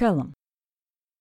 Кэллом.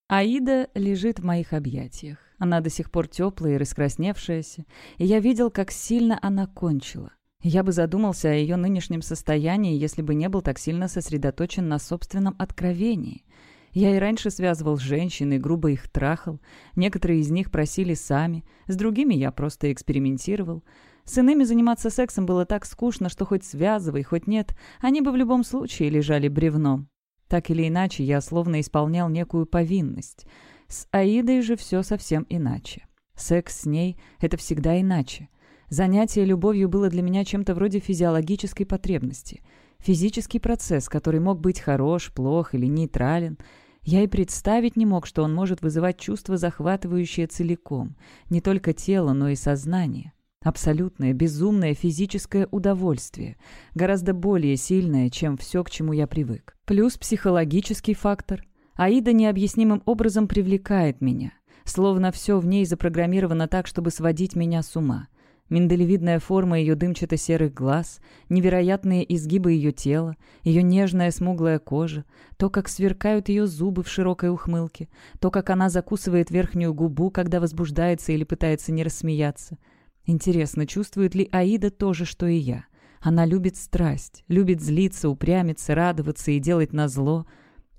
Аида лежит в моих объятиях. Она до сих пор теплая и раскрасневшаяся, и я видел, как сильно она кончила. Я бы задумался о ее нынешнем состоянии, если бы не был так сильно сосредоточен на собственном откровении. Я и раньше связывал женщин и грубо их трахал. Некоторые из них просили сами, с другими я просто экспериментировал. С иными заниматься сексом было так скучно, что хоть связывай, хоть нет, они бы в любом случае лежали бревном. Так или иначе, я словно исполнял некую повинность. С Аидой же все совсем иначе. Секс с ней — это всегда иначе. Занятие любовью было для меня чем-то вроде физиологической потребности. Физический процесс, который мог быть хорош, плох или нейтрален. Я и представить не мог, что он может вызывать чувство, захватывающее целиком. Не только тело, но и сознание. Абсолютное, безумное физическое удовольствие, гораздо более сильное, чем все, к чему я привык. Плюс психологический фактор. Аида необъяснимым образом привлекает меня, словно все в ней запрограммировано так, чтобы сводить меня с ума. Миндалевидная форма ее дымчато-серых глаз, невероятные изгибы ее тела, ее нежная смуглая кожа, то, как сверкают ее зубы в широкой ухмылке, то, как она закусывает верхнюю губу, когда возбуждается или пытается не рассмеяться — Интересно, чувствует ли Аида то же, что и я? Она любит страсть, любит злиться, упрямиться, радоваться и делать назло.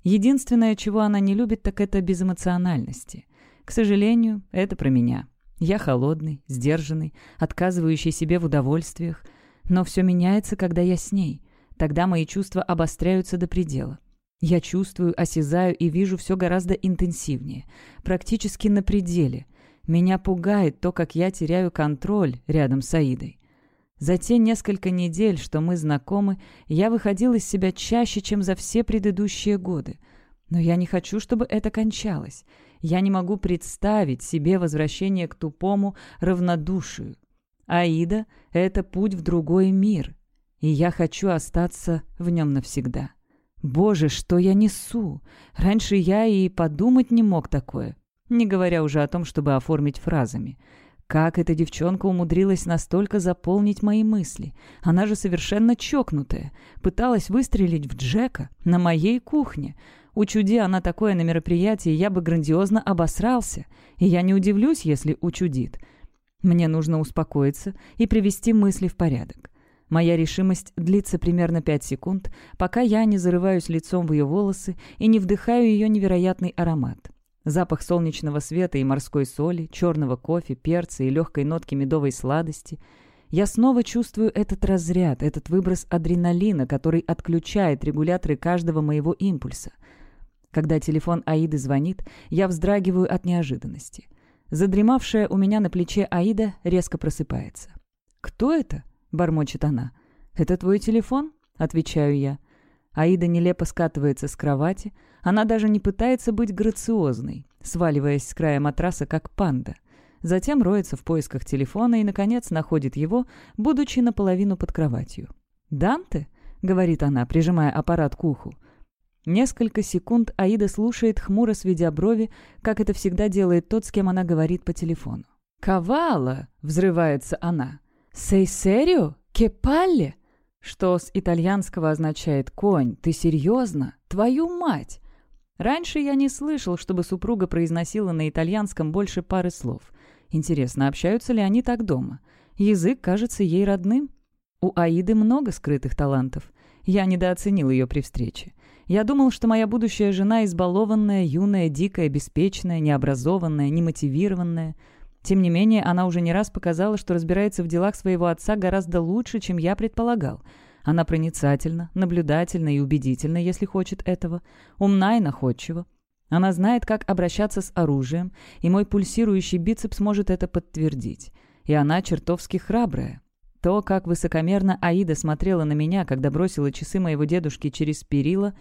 Единственное, чего она не любит, так это безэмоциональности. К сожалению, это про меня. Я холодный, сдержанный, отказывающий себе в удовольствиях. Но все меняется, когда я с ней. Тогда мои чувства обостряются до предела. Я чувствую, осязаю и вижу все гораздо интенсивнее, практически на пределе. Меня пугает то, как я теряю контроль рядом с Аидой. За те несколько недель, что мы знакомы, я выходил из себя чаще, чем за все предыдущие годы. Но я не хочу, чтобы это кончалось. Я не могу представить себе возвращение к тупому равнодушию. Аида — это путь в другой мир, и я хочу остаться в нем навсегда. Боже, что я несу! Раньше я и подумать не мог такое не говоря уже о том, чтобы оформить фразами. Как эта девчонка умудрилась настолько заполнить мои мысли? Она же совершенно чокнутая. Пыталась выстрелить в Джека на моей кухне. Учуди она такое на мероприятии, я бы грандиозно обосрался. И я не удивлюсь, если учудит. Мне нужно успокоиться и привести мысли в порядок. Моя решимость длится примерно пять секунд, пока я не зарываюсь лицом в ее волосы и не вдыхаю ее невероятный аромат. Запах солнечного света и морской соли, черного кофе, перца и легкой нотки медовой сладости. Я снова чувствую этот разряд, этот выброс адреналина, который отключает регуляторы каждого моего импульса. Когда телефон Аиды звонит, я вздрагиваю от неожиданности. Задремавшая у меня на плече Аида резко просыпается. «Кто это?» — бормочет она. «Это твой телефон?» — отвечаю я. Аида нелепо скатывается с кровати. Она даже не пытается быть грациозной, сваливаясь с края матраса, как панда. Затем роется в поисках телефона и, наконец, находит его, будучи наполовину под кроватью. «Данте?» — говорит она, прижимая аппарат к уху. Несколько секунд Аида слушает, хмуро сведя брови, как это всегда делает тот, с кем она говорит по телефону. «Кавала!» — взрывается она. «Сей серио? Кепалле?» Что с итальянского означает «конь»? Ты серьезно? Твою мать! Раньше я не слышал, чтобы супруга произносила на итальянском больше пары слов. Интересно, общаются ли они так дома? Язык кажется ей родным? У Аиды много скрытых талантов. Я недооценил ее при встрече. Я думал, что моя будущая жена избалованная, юная, дикая, беспечная, необразованная, немотивированная — тем не менее, она уже не раз показала, что разбирается в делах своего отца гораздо лучше, чем я предполагал. Она проницательна, наблюдательна и убедительна, если хочет этого, умна и находчива. Она знает, как обращаться с оружием, и мой пульсирующий бицепс может это подтвердить. И она чертовски храбрая. То, как высокомерно Аида смотрела на меня, когда бросила часы моего дедушки через перила,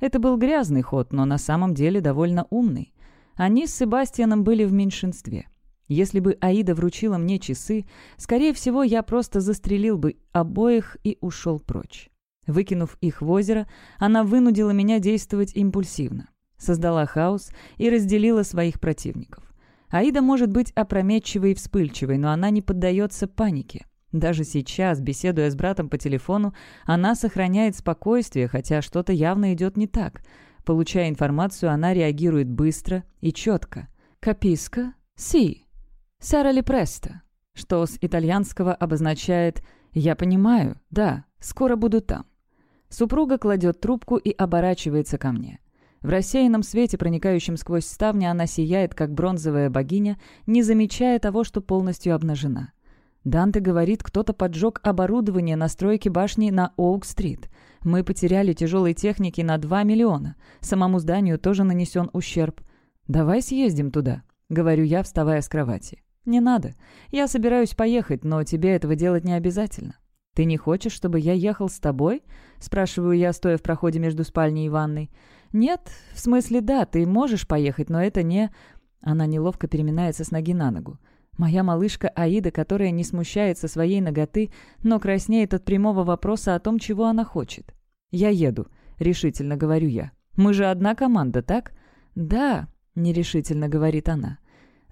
это был грязный ход, но на самом деле довольно умный. Они с Себастьяном были в меньшинстве. Если бы Аида вручила мне часы, скорее всего, я просто застрелил бы обоих и ушел прочь. Выкинув их в озеро, она вынудила меня действовать импульсивно. Создала хаос и разделила своих противников. Аида может быть опрометчивой и вспыльчивой, но она не поддается панике. Даже сейчас, беседуя с братом по телефону, она сохраняет спокойствие, хотя что-то явно идет не так. Получая информацию, она реагирует быстро и четко. «Каписка? Си. Сара ли престо?» Что с итальянского обозначает «Я понимаю, да, скоро буду там». Супруга кладет трубку и оборачивается ко мне. В рассеянном свете, проникающем сквозь ставни, она сияет, как бронзовая богиня, не замечая того, что полностью обнажена. Данте говорит, кто-то поджег оборудование на стройке башни на Оук-стрит. Мы потеряли тяжелой техники на 2 миллиона. Самому зданию тоже нанесен ущерб. «Давай съездим туда», — говорю я, вставая с кровати. «Не надо. Я собираюсь поехать, но тебе этого делать не обязательно». «Ты не хочешь, чтобы я ехал с тобой?» — спрашиваю я, стоя в проходе между спальней и ванной. «Нет, в смысле да, ты можешь поехать, но это не...» Она неловко переминается с ноги на ногу. Моя малышка Аида, которая не смущается своей ноготы, но краснеет от прямого вопроса о том, чего она хочет. «Я еду», — решительно говорю я. «Мы же одна команда, так?» «Да», — нерешительно говорит она.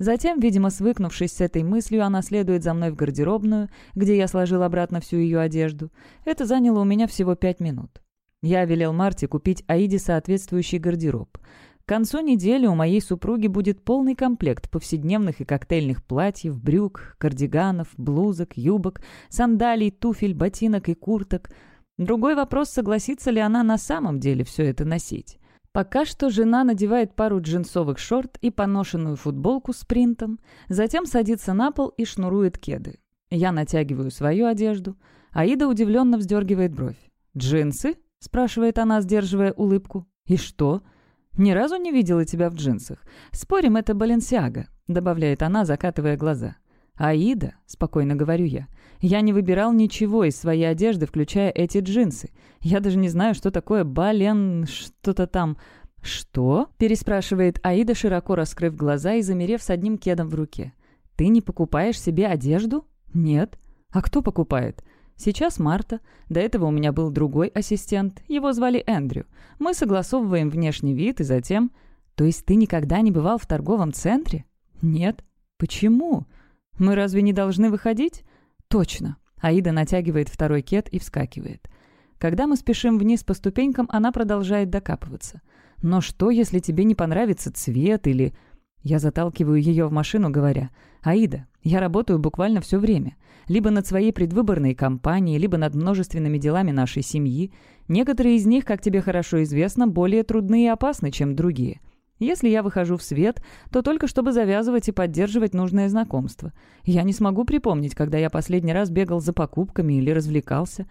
Затем, видимо, свыкнувшись с этой мыслью, она следует за мной в гардеробную, где я сложил обратно всю ее одежду. Это заняло у меня всего пять минут. Я велел Марте купить Аиде соответствующий гардероб. К концу недели у моей супруги будет полный комплект повседневных и коктейльных платьев, брюк, кардиганов, блузок, юбок, сандалий, туфель, ботинок и курток. Другой вопрос, согласится ли она на самом деле все это носить. Пока что жена надевает пару джинсовых шорт и поношенную футболку с принтом, затем садится на пол и шнурует кеды. Я натягиваю свою одежду. Аида удивленно вздергивает бровь. «Джинсы?» — спрашивает она, сдерживая улыбку. «И что?» «Ни разу не видела тебя в джинсах. Спорим, это Баленсиага», — добавляет она, закатывая глаза. «Аида», — спокойно говорю я, — «я не выбирал ничего из своей одежды, включая эти джинсы. Я даже не знаю, что такое бален... что-то там...» «Что?» — переспрашивает Аида, широко раскрыв глаза и замерев с одним кедом в руке. «Ты не покупаешь себе одежду?» «Нет». «А кто покупает?» Сейчас Марта. До этого у меня был другой ассистент. Его звали Эндрю. Мы согласовываем внешний вид и затем... То есть ты никогда не бывал в торговом центре? Нет. Почему? Мы разве не должны выходить? Точно. Аида натягивает второй кет и вскакивает. Когда мы спешим вниз по ступенькам, она продолжает докапываться. Но что, если тебе не понравится цвет или... Я заталкиваю ее в машину, говоря, «Аида, я работаю буквально все время. Либо над своей предвыборной кампанией, либо над множественными делами нашей семьи. Некоторые из них, как тебе хорошо известно, более трудны и опасны, чем другие. Если я выхожу в свет, то только чтобы завязывать и поддерживать нужное знакомство. Я не смогу припомнить, когда я последний раз бегал за покупками или развлекался.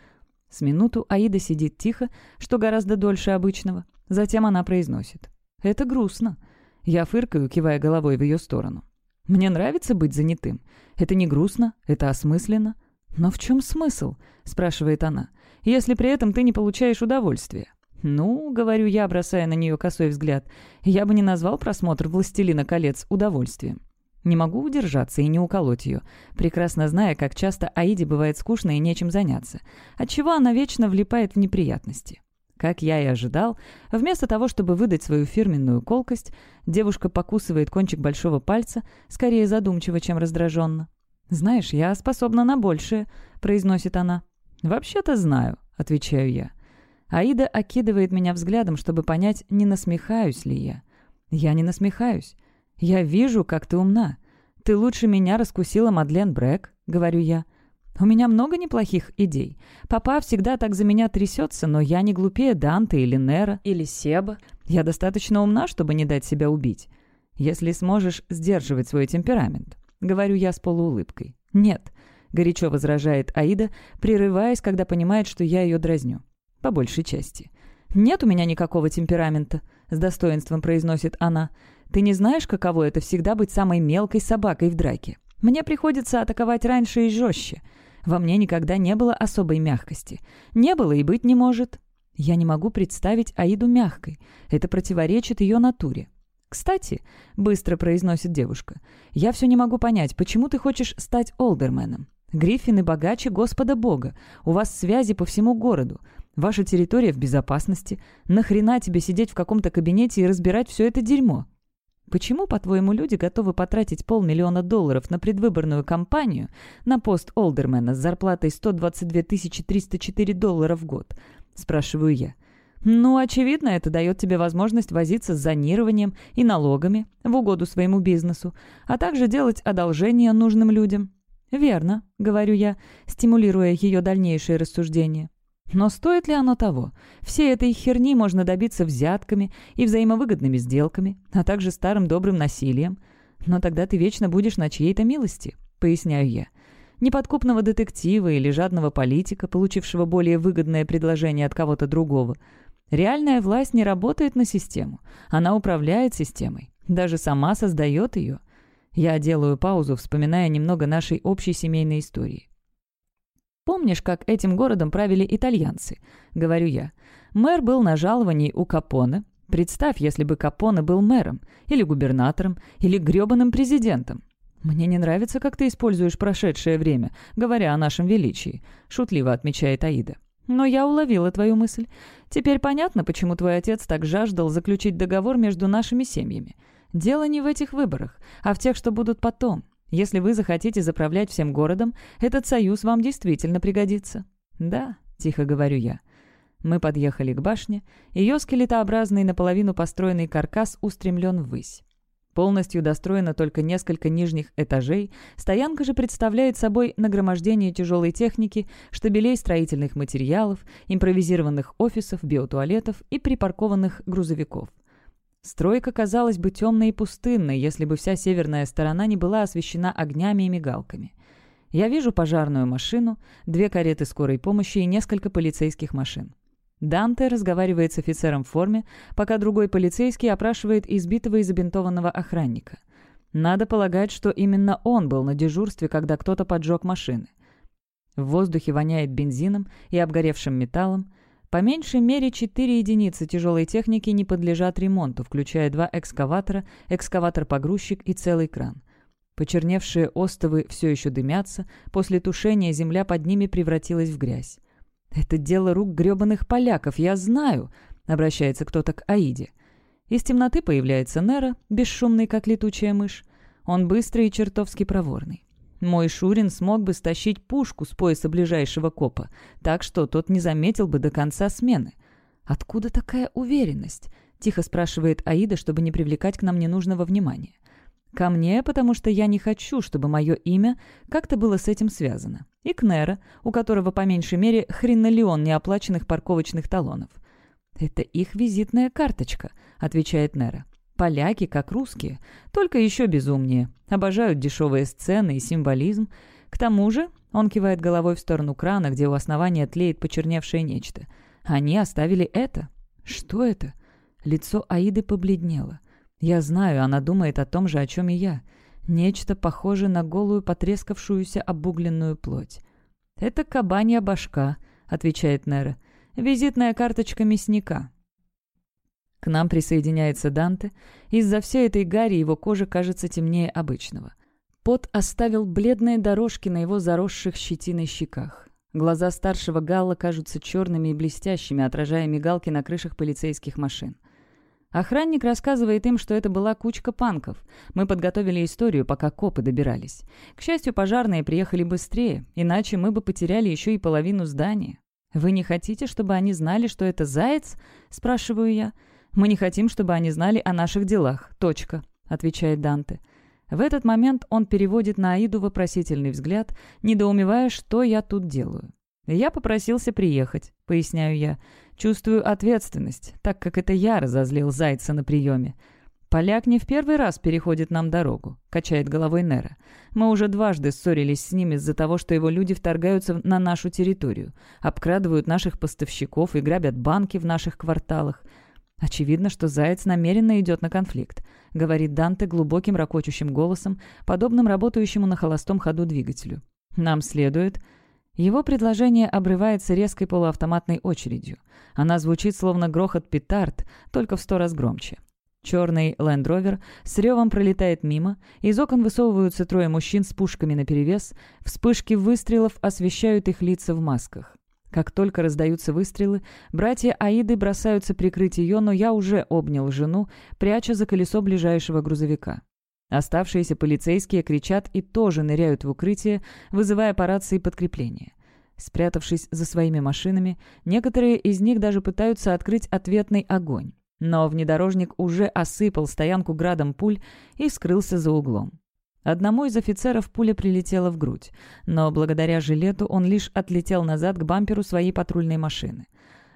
С минуту Аида сидит тихо, что гораздо дольше обычного. Затем она произносит. «Это грустно». Я фыркаю, кивая головой в ее сторону. Мне нравится быть занятым. Это не грустно, это осмысленно. Но в чем смысл? спрашивает она. Если при этом ты не получаешь удовольствия. «Ну, — говорю я, бросая на нее косой взгляд, — я бы не назвал просмотр «Властелина колец» удовольствием. Не могу удержаться и не уколоть ее, прекрасно зная, как часто Аиде бывает скучно и нечем заняться, отчего она вечно влипает в неприятности. Как я и ожидал, вместо того, чтобы выдать свою фирменную колкость, девушка покусывает кончик большого пальца, скорее задумчиво, чем раздраженно. «Знаешь, я способна на большее», — произносит она. «Вообще-то знаю», — отвечаю я. Аида окидывает меня взглядом, чтобы понять, не насмехаюсь ли я. «Я не насмехаюсь. Я вижу, как ты умна. Ты лучше меня раскусила Мадлен Брэк», — говорю я. У меня много неплохих идей. Папа всегда так за меня трясется, но я не глупее Данте или Нера или Себа. Я достаточно умна, чтобы не дать себя убить. Если сможешь сдерживать свой темперамент. Говорю я с полуулыбкой. Нет, горячо возражает Аида, прерываясь, когда понимает, что я ее дразню. По большей части. «Нет у меня никакого темперамента», — с достоинством произносит она. «Ты не знаешь, каково это всегда быть самой мелкой собакой в драке? Мне приходится атаковать раньше и жестче. Во мне никогда не было особой мягкости. Не было и быть не может. Я не могу представить Аиду мягкой. Это противоречит ее натуре. «Кстати», — быстро произносит девушка, — «я все не могу понять, почему ты хочешь стать олдерменом? Гриффины богаче Господа Бога. У вас связи по всему городу. Ваша территория в безопасности. Нахрена тебе сидеть в каком-то кабинете и разбирать все это дерьмо? Почему, по-твоему, люди готовы потратить полмиллиона долларов на предвыборную кампанию на пост Олдермена с зарплатой 122 304 доллара в год? Спрашиваю я. Ну, очевидно, это дает тебе возможность возиться с зонированием и налогами в угоду своему бизнесу, а также делать одолжения нужным людям. «Верно», — говорю я, стимулируя ее дальнейшее рассуждение. Но стоит ли оно того? Всей этой херни можно добиться взятками и взаимовыгодными сделками, а также старым добрым насилием. Но тогда ты вечно будешь на чьей-то милости, поясняю я. Неподкупного детектива или жадного политика, получившего более выгодное предложение от кого-то другого. Реальная власть не работает на систему. Она управляет системой. Даже сама создает ее. Я делаю паузу, вспоминая немного нашей общей семейной истории. Помнишь, как этим городом правили итальянцы?» — говорю я. «Мэр был на жаловании у Капоне. Представь, если бы Капоне был мэром, или губернатором, или грёбаным президентом. «Мне не нравится, как ты используешь прошедшее время, говоря о нашем величии», — шутливо отмечает Аида. «Но я уловила твою мысль. Теперь понятно, почему твой отец так жаждал заключить договор между нашими семьями. Дело не в этих выборах, а в тех, что будут потом. Если вы захотите заправлять всем городом, этот союз вам действительно пригодится». «Да», — тихо говорю я. Мы подъехали к башне. Ее скелетообразный наполовину построенный каркас устремлен ввысь. Полностью достроено только несколько нижних этажей, стоянка же представляет собой нагромождение тяжелой техники, штабелей строительных материалов, импровизированных офисов, биотуалетов и припаркованных грузовиков. Стройка казалась бы темной и пустынной, если бы вся северная сторона не была освещена огнями и мигалками. Я вижу пожарную машину, две кареты скорой помощи и несколько полицейских машин. Данте разговаривает с офицером в форме, пока другой полицейский опрашивает избитого и забинтованного охранника. Надо полагать, что именно он был на дежурстве, когда кто-то поджег машины. В воздухе воняет бензином и обгоревшим металлом, по меньшей мере, четыре единицы тяжелой техники не подлежат ремонту, включая два экскаватора, экскаватор-погрузчик и целый кран. Почерневшие остовы все еще дымятся, после тушения земля под ними превратилась в грязь. «Это дело рук гребаных поляков, я знаю», — обращается кто-то к Аиде. Из темноты появляется Нера, бесшумный, как летучая мышь. Он быстрый и чертовски проворный. Мой Шурин смог бы стащить пушку с пояса ближайшего копа, так что тот не заметил бы до конца смены. «Откуда такая уверенность?» — тихо спрашивает Аида, чтобы не привлекать к нам ненужного внимания. «Ко мне, потому что я не хочу, чтобы мое имя как-то было с этим связано. И к Нера, у которого по меньшей мере хренолеон неоплаченных парковочных талонов». «Это их визитная карточка», — отвечает Нера. Поляки, как русские, только еще безумнее. Обожают дешевые сцены и символизм. К тому же, он кивает головой в сторону крана, где у основания тлеет почерневшее нечто. Они оставили это. Что это? Лицо Аиды побледнело. Я знаю, она думает о том же, о чем и я. Нечто похожее на голую, потрескавшуюся обугленную плоть. «Это кабанья башка», — отвечает Нера. «Визитная карточка мясника. К нам присоединяется Данте. Из-за всей этой гари его кожа кажется темнее обычного. Пот оставил бледные дорожки на его заросших щетиной щеках. Глаза старшего Галла кажутся черными и блестящими, отражая мигалки на крышах полицейских машин. Охранник рассказывает им, что это была кучка панков. Мы подготовили историю, пока копы добирались. К счастью, пожарные приехали быстрее, иначе мы бы потеряли еще и половину здания. «Вы не хотите, чтобы они знали, что это заяц?» – спрашиваю я. Мы не хотим, чтобы они знали о наших делах. Точка», — отвечает Данте. В этот момент он переводит на Аиду вопросительный взгляд, недоумевая, что я тут делаю. «Я попросился приехать», — поясняю я. «Чувствую ответственность, так как это я разозлил Зайца на приеме. Поляк не в первый раз переходит нам дорогу», — качает головой Нера. «Мы уже дважды ссорились с ним из-за того, что его люди вторгаются на нашу территорию, обкрадывают наших поставщиков и грабят банки в наших кварталах. «Очевидно, что Заяц намеренно идет на конфликт», — говорит Данте глубоким ракочущим голосом, подобным работающему на холостом ходу двигателю. «Нам следует...» Его предложение обрывается резкой полуавтоматной очередью. Она звучит словно грохот петард, только в сто раз громче. Черный лендровер с ревом пролетает мимо, из окон высовываются трое мужчин с пушками наперевес, вспышки выстрелов освещают их лица в масках. Как только раздаются выстрелы, братья Аиды бросаются прикрыть ее, но я уже обнял жену, пряча за колесо ближайшего грузовика. Оставшиеся полицейские кричат и тоже ныряют в укрытие, вызывая по рации подкрепление. Спрятавшись за своими машинами, некоторые из них даже пытаются открыть ответный огонь. Но внедорожник уже осыпал стоянку градом пуль и скрылся за углом. Одному из офицеров пуля прилетела в грудь, но благодаря жилету он лишь отлетел назад к бамперу своей патрульной машины.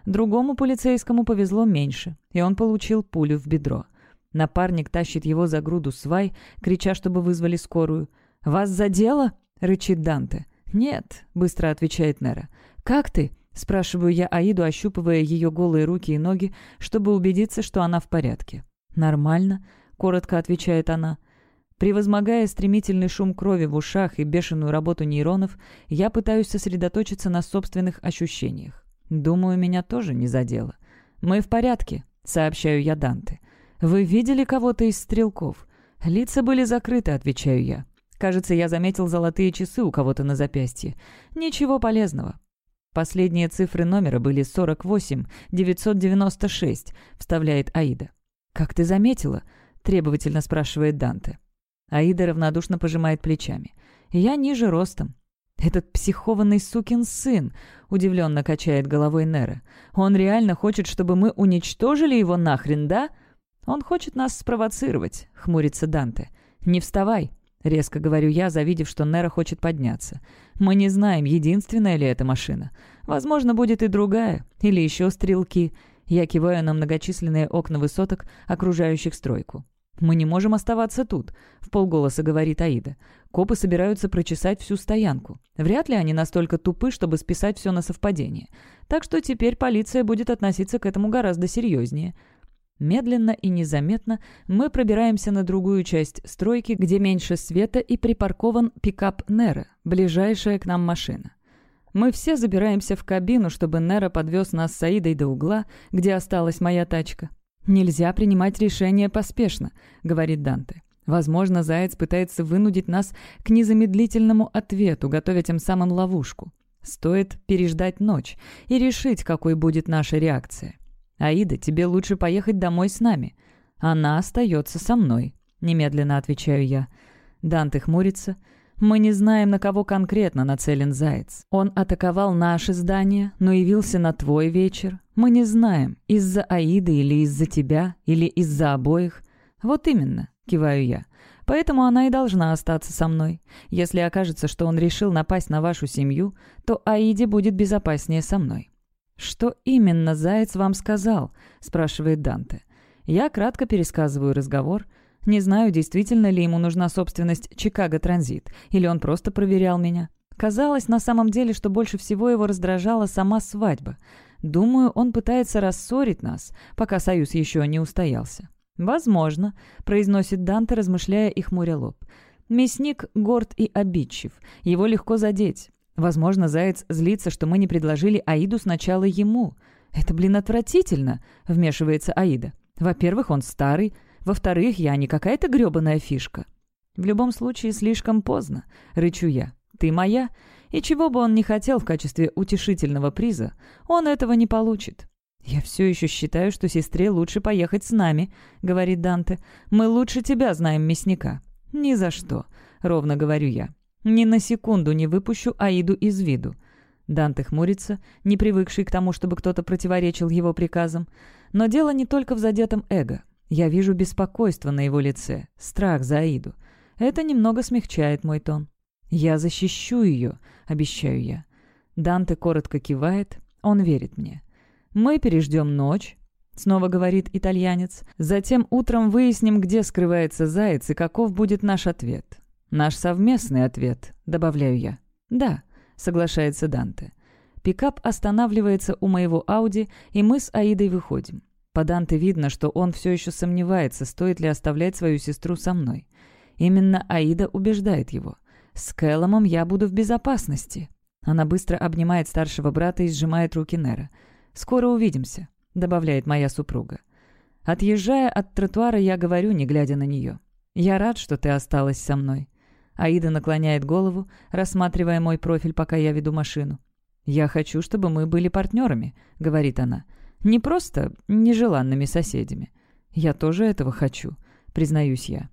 Другому полицейскому повезло меньше, и он получил пулю в бедро. Напарник тащит его за груду свай, крича, чтобы вызвали скорую. «Вас задело?» — рычит Данте. «Нет», — быстро отвечает Нера. «Как ты?» — спрашиваю я Аиду, ощупывая ее голые руки и ноги, чтобы убедиться, что она в порядке. «Нормально», — коротко отвечает она. Превозмогая стремительный шум крови в ушах и бешеную работу нейронов, я пытаюсь сосредоточиться на собственных ощущениях. Думаю, меня тоже не задело. «Мы в порядке», — сообщаю я Данте. «Вы видели кого-то из стрелков?» «Лица были закрыты», — отвечаю я. «Кажется, я заметил золотые часы у кого-то на запястье. Ничего полезного». Последние цифры номера были 48-996, вставляет Аида. «Как ты заметила?» — требовательно спрашивает Данте. Аида равнодушно пожимает плечами. «Я ниже ростом». «Этот психованный сукин сын!» — удивленно качает головой Нера. «Он реально хочет, чтобы мы уничтожили его нахрен, да?» «Он хочет нас спровоцировать», — хмурится Данте. «Не вставай», — резко говорю я, завидев, что Нера хочет подняться. «Мы не знаем, единственная ли эта машина. Возможно, будет и другая, или еще стрелки». Я киваю на многочисленные окна высоток, окружающих стройку. «Мы не можем оставаться тут», — в полголоса говорит Аида. «Копы собираются прочесать всю стоянку. Вряд ли они настолько тупы, чтобы списать все на совпадение. Так что теперь полиция будет относиться к этому гораздо серьезнее». Медленно и незаметно мы пробираемся на другую часть стройки, где меньше света и припаркован пикап Нера, ближайшая к нам машина. Мы все забираемся в кабину, чтобы Нера подвез нас с Аидой до угла, где осталась моя тачка. «Нельзя принимать решения поспешно», — говорит Данте. «Возможно, Заяц пытается вынудить нас к незамедлительному ответу, готовя тем самым ловушку. Стоит переждать ночь и решить, какой будет наша реакция. Аида, тебе лучше поехать домой с нами. Она остается со мной», — немедленно отвечаю я. Данте хмурится — мы не знаем, на кого конкретно нацелен Заяц. Он атаковал наше здание, но явился на твой вечер. Мы не знаем, из-за Аиды или из-за тебя, или из-за обоих. Вот именно, киваю я. Поэтому она и должна остаться со мной. Если окажется, что он решил напасть на вашу семью, то Аиде будет безопаснее со мной». «Что именно Заяц вам сказал?» – спрашивает Данте. Я кратко пересказываю разговор – не знаю, действительно ли ему нужна собственность «Чикаго Транзит», или он просто проверял меня. Казалось на самом деле, что больше всего его раздражала сама свадьба. Думаю, он пытается рассорить нас, пока союз еще не устоялся. «Возможно», — произносит Данте, размышляя и хмуря лоб. «Мясник горд и обидчив. Его легко задеть. Возможно, Заяц злится, что мы не предложили Аиду сначала ему. Это, блин, отвратительно», — вмешивается Аида. «Во-первых, он старый, во-вторых, я не какая-то грёбаная фишка. В любом случае, слишком поздно, рычу я. Ты моя, и чего бы он ни хотел в качестве утешительного приза, он этого не получит. «Я все еще считаю, что сестре лучше поехать с нами», — говорит Данте. «Мы лучше тебя знаем мясника». «Ни за что», — ровно говорю я. «Ни на секунду не выпущу Аиду из виду». Данте хмурится, не привыкший к тому, чтобы кто-то противоречил его приказам. Но дело не только в задетом эго. Я вижу беспокойство на его лице, страх за Аиду. Это немного смягчает мой тон. «Я защищу ее», — обещаю я. Данте коротко кивает, он верит мне. «Мы переждем ночь», — снова говорит итальянец. «Затем утром выясним, где скрывается заяц и каков будет наш ответ». «Наш совместный ответ», — добавляю я. «Да», — соглашается Данте. Пикап останавливается у моего Ауди, и мы с Аидой выходим. По Данте видно, что он все еще сомневается, стоит ли оставлять свою сестру со мной. Именно Аида убеждает его. «С Кэлломом я буду в безопасности». Она быстро обнимает старшего брата и сжимает руки Нера. «Скоро увидимся», — добавляет моя супруга. Отъезжая от тротуара, я говорю, не глядя на нее. «Я рад, что ты осталась со мной». Аида наклоняет голову, рассматривая мой профиль, пока я веду машину. «Я хочу, чтобы мы были партнерами», — говорит она. Не просто нежеланными соседями. Я тоже этого хочу, признаюсь я.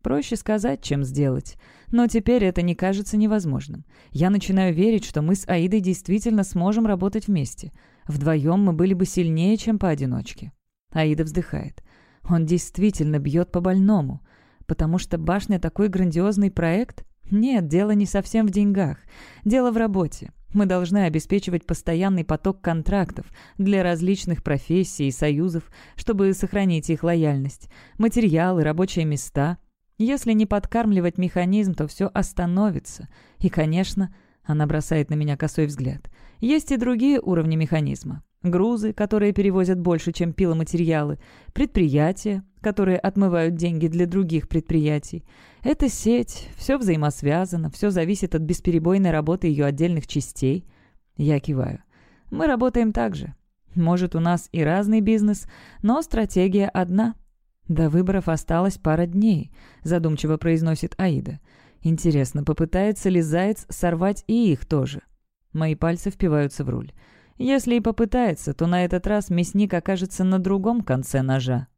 Проще сказать, чем сделать. Но теперь это не кажется невозможным. Я начинаю верить, что мы с Аидой действительно сможем работать вместе. Вдвоем мы были бы сильнее, чем поодиночке. Аида вздыхает. Он действительно бьет по больному. Потому что башня такой грандиозный проект? Нет, дело не совсем в деньгах. Дело в работе. Мы должны обеспечивать постоянный поток контрактов для различных профессий и союзов, чтобы сохранить их лояльность, материалы, рабочие места. Если не подкармливать механизм, то все остановится. И, конечно, она бросает на меня косой взгляд. Есть и другие уровни механизма. Грузы, которые перевозят больше, чем пиломатериалы, предприятия, которые отмывают деньги для других предприятий. Это сеть, все взаимосвязано, все зависит от бесперебойной работы ее отдельных частей. Я киваю. Мы работаем так же. Может, у нас и разный бизнес, но стратегия одна. До выборов осталось пара дней, задумчиво произносит Аида. Интересно, попытается ли Заяц сорвать и их тоже? Мои пальцы впиваются в руль. Если и попытается, то на этот раз мясник окажется на другом конце ножа.